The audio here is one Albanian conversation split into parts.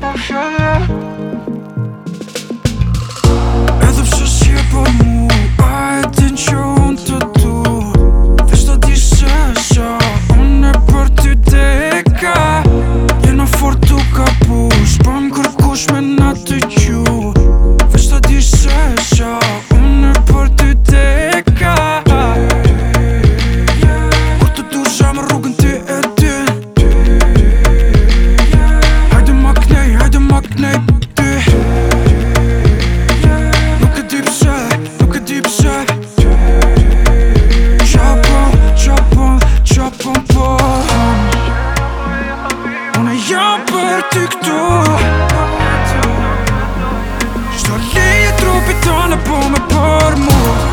I'm Sugar. Nuk tygdo Nuk tygdo Shto leje trupit anë e përmë po përmë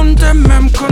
I'm même quand